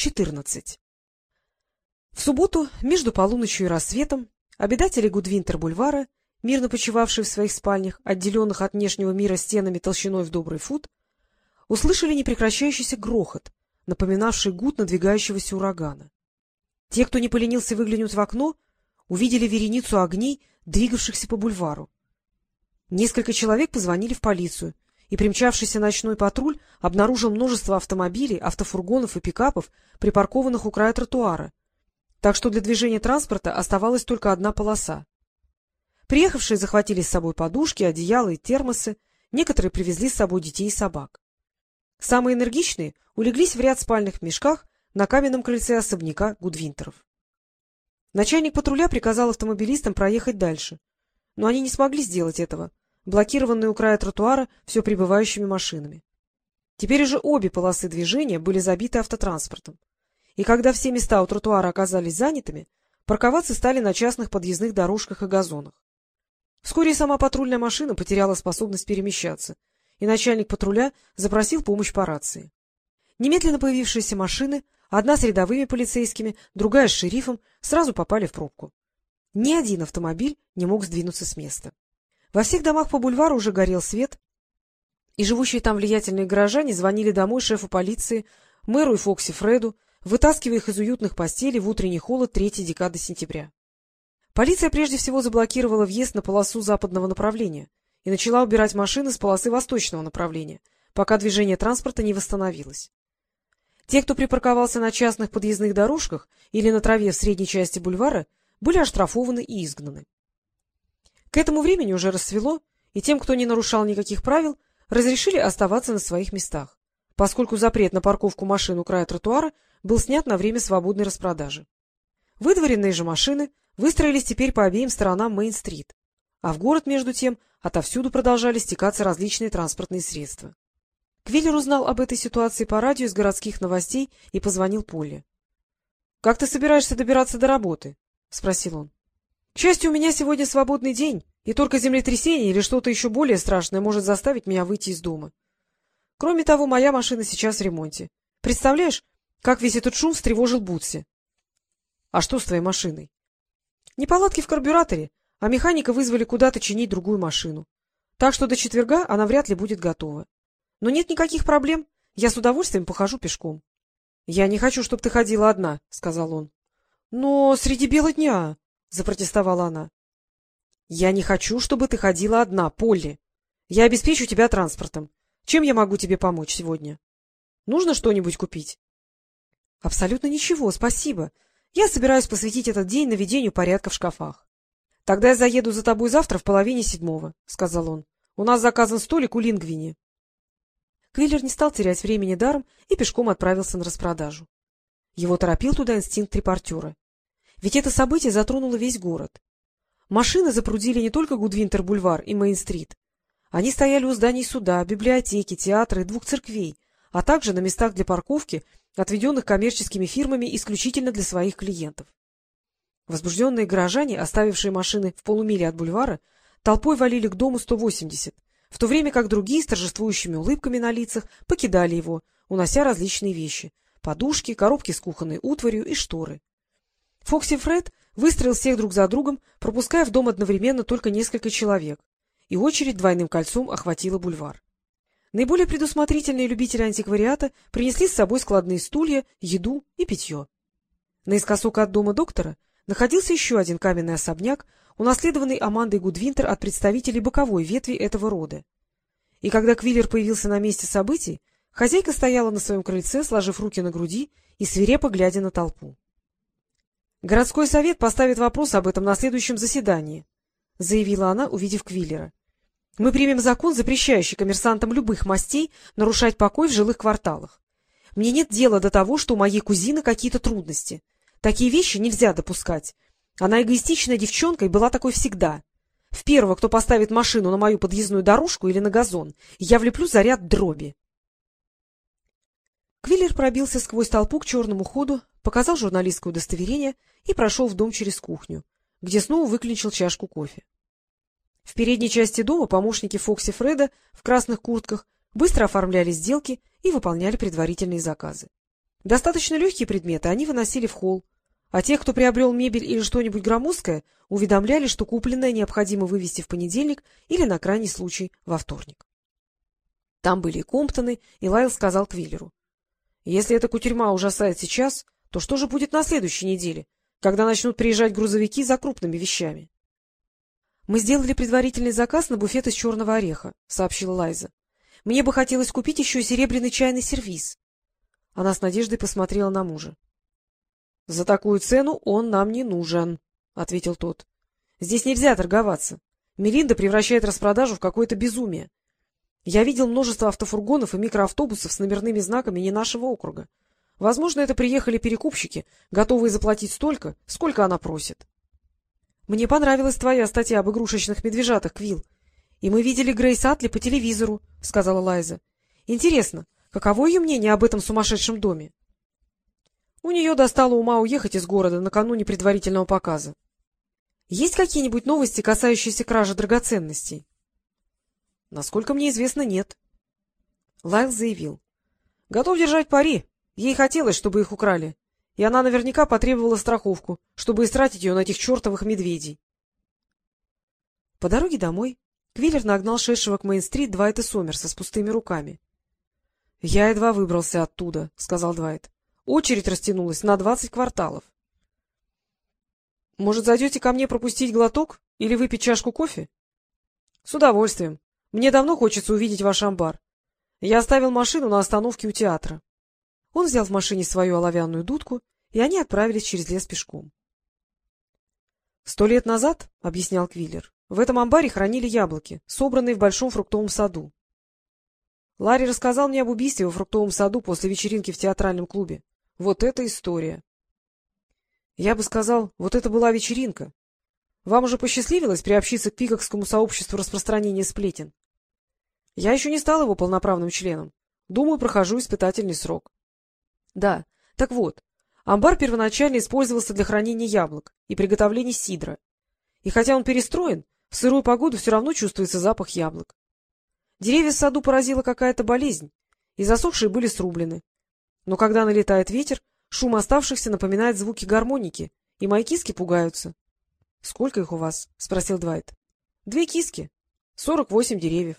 14. В субботу, между полуночью и рассветом, обитатели Гудвинтер-бульвара, мирно почивавшие в своих спальнях, отделенных от внешнего мира стенами толщиной в добрый фут, услышали непрекращающийся грохот, напоминавший гуд надвигающегося урагана. Те, кто не поленился выглянуть в окно, увидели вереницу огней, двигавшихся по бульвару. Несколько человек позвонили в полицию, и примчавшийся ночной патруль обнаружил множество автомобилей, автофургонов и пикапов, припаркованных у края тротуара, так что для движения транспорта оставалась только одна полоса. Приехавшие захватили с собой подушки, одеяла и термосы, некоторые привезли с собой детей и собак. Самые энергичные улеглись в ряд спальных мешках на каменном крыльце особняка Гудвинтеров. Начальник патруля приказал автомобилистам проехать дальше, но они не смогли сделать этого, блокированные у края тротуара все прибывающими машинами. Теперь уже обе полосы движения были забиты автотранспортом. И когда все места у тротуара оказались занятыми, парковаться стали на частных подъездных дорожках и газонах. Вскоре сама патрульная машина потеряла способность перемещаться, и начальник патруля запросил помощь по рации. Немедленно появившиеся машины, одна с рядовыми полицейскими, другая с шерифом, сразу попали в пробку. Ни один автомобиль не мог сдвинуться с места. Во всех домах по бульвару уже горел свет, и живущие там влиятельные горожане звонили домой шефу полиции, мэру и Фокси Фреду, вытаскивая их из уютных постелей в утренний холод третьей декады сентября. Полиция прежде всего заблокировала въезд на полосу западного направления и начала убирать машины с полосы восточного направления, пока движение транспорта не восстановилось. Те, кто припарковался на частных подъездных дорожках или на траве в средней части бульвара, были оштрафованы и изгнаны. К этому времени уже рассвело, и тем, кто не нарушал никаких правил, разрешили оставаться на своих местах, поскольку запрет на парковку машин у края тротуара был снят на время свободной распродажи. Выдворенные же машины выстроились теперь по обеим сторонам Мейн-стрит, а в город, между тем, отовсюду продолжали стекаться различные транспортные средства. Квиллер узнал об этой ситуации по радио из городских новостей и позвонил Поле. — Как ты собираешься добираться до работы? — спросил он. К счастью, у меня сегодня свободный день, и только землетрясение или что-то еще более страшное может заставить меня выйти из дома. Кроме того, моя машина сейчас в ремонте. Представляешь, как весь этот шум встревожил Бутси? — А что с твоей машиной? — Неполадки в карбюраторе, а механика вызвали куда-то чинить другую машину. Так что до четверга она вряд ли будет готова. Но нет никаких проблем, я с удовольствием похожу пешком. — Я не хочу, чтобы ты ходила одна, — сказал он. — Но среди бела дня... — запротестовала она. — Я не хочу, чтобы ты ходила одна, Полли. Я обеспечу тебя транспортом. Чем я могу тебе помочь сегодня? Нужно что-нибудь купить? — Абсолютно ничего, спасибо. Я собираюсь посвятить этот день наведению порядка в шкафах. — Тогда я заеду за тобой завтра в половине седьмого, — сказал он. — У нас заказан столик у Лингвини. Квиллер не стал терять времени даром и пешком отправился на распродажу. Его торопил туда инстинкт репортера. Ведь это событие затронуло весь город. Машины запрудили не только Гудвинтер-бульвар и Мейн-стрит. Они стояли у зданий суда, библиотеки, театра и двух церквей, а также на местах для парковки, отведенных коммерческими фирмами исключительно для своих клиентов. Возбужденные горожане, оставившие машины в полумиле от бульвара, толпой валили к дому 180, в то время как другие с торжествующими улыбками на лицах покидали его, унося различные вещи — подушки, коробки с кухонной утварью и шторы. Фокси Фред выстроил всех друг за другом, пропуская в дом одновременно только несколько человек, и очередь двойным кольцом охватила бульвар. Наиболее предусмотрительные любители антиквариата принесли с собой складные стулья, еду и питье. Наискосок от дома доктора находился еще один каменный особняк, унаследованный Амандой Гудвинтер от представителей боковой ветви этого рода. И когда Квиллер появился на месте событий, хозяйка стояла на своем крыльце, сложив руки на груди и свирепо глядя на толпу. — Городской совет поставит вопрос об этом на следующем заседании, — заявила она, увидев Квиллера. — Мы примем закон, запрещающий коммерсантам любых мастей нарушать покой в жилых кварталах. Мне нет дела до того, что у моей кузины какие-то трудности. Такие вещи нельзя допускать. Она эгоистичная девчонка и была такой всегда. В первого, кто поставит машину на мою подъездную дорожку или на газон, я влеплю заряд дроби. Квиллер пробился сквозь толпу к черному ходу, показал журналистское удостоверение и прошел в дом через кухню, где снова выключил чашку кофе. В передней части дома помощники Фокси Фреда в красных куртках быстро оформляли сделки и выполняли предварительные заказы. Достаточно легкие предметы они выносили в холл, а тех, кто приобрел мебель или что-нибудь громоздкое, уведомляли, что купленное необходимо вывести в понедельник или, на крайний случай, во вторник. Там были и Комптоны, и Лайл сказал Квиллеру. — Если эта кутерьма ужасает сейчас, то что же будет на следующей неделе, когда начнут приезжать грузовики за крупными вещами? — Мы сделали предварительный заказ на буфет из черного ореха, — сообщила Лайза. — Мне бы хотелось купить еще серебряный чайный сервиз. Она с надеждой посмотрела на мужа. — За такую цену он нам не нужен, — ответил тот. — Здесь нельзя торговаться. Мелинда превращает распродажу в какое-то безумие. Я видел множество автофургонов и микроавтобусов с номерными знаками не нашего округа. Возможно, это приехали перекупщики, готовые заплатить столько, сколько она просит. — Мне понравилась твоя статья об игрушечных медвежатах, Квилл. И мы видели Грейс Атли по телевизору, — сказала Лайза. — Интересно, каково ее мнение об этом сумасшедшем доме? У нее достало ума уехать из города накануне предварительного показа. Есть какие-нибудь новости, касающиеся кражи драгоценностей? — Насколько мне известно, нет. Лайл заявил. — Готов держать пари. Ей хотелось, чтобы их украли. И она наверняка потребовала страховку, чтобы истратить ее на этих чертовых медведей. По дороге домой Квиллер нагнал шедшего к Мейн-стрит Двайта Сомерса с пустыми руками. — Я едва выбрался оттуда, — сказал Двайт. — Очередь растянулась на двадцать кварталов. — Может, зайдете ко мне пропустить глоток или выпить чашку кофе? — С удовольствием. Мне давно хочется увидеть ваш амбар. Я оставил машину на остановке у театра. Он взял в машине свою оловянную дудку, и они отправились через лес пешком. — Сто лет назад, — объяснял Квиллер, — в этом амбаре хранили яблоки, собранные в большом фруктовом саду. Ларри рассказал мне об убийстве во фруктовом саду после вечеринки в театральном клубе. Вот это история! Я бы сказал, вот это была вечеринка. Вам уже посчастливилось приобщиться к пикокскому сообществу распространения сплетен? Я еще не стал его полноправным членом. Думаю, прохожу испытательный срок. Да, так вот, амбар первоначально использовался для хранения яблок и приготовления сидра. И хотя он перестроен, в сырую погоду все равно чувствуется запах яблок. Деревья в саду поразила какая-то болезнь, и засохшие были срублены. Но когда налетает ветер, шум оставшихся напоминает звуки гармоники, и мои киски пугаются. — Сколько их у вас? — спросил Двайт. — Две киски. Сорок восемь деревьев.